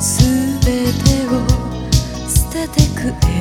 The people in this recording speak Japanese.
すべてを捨ててくれ。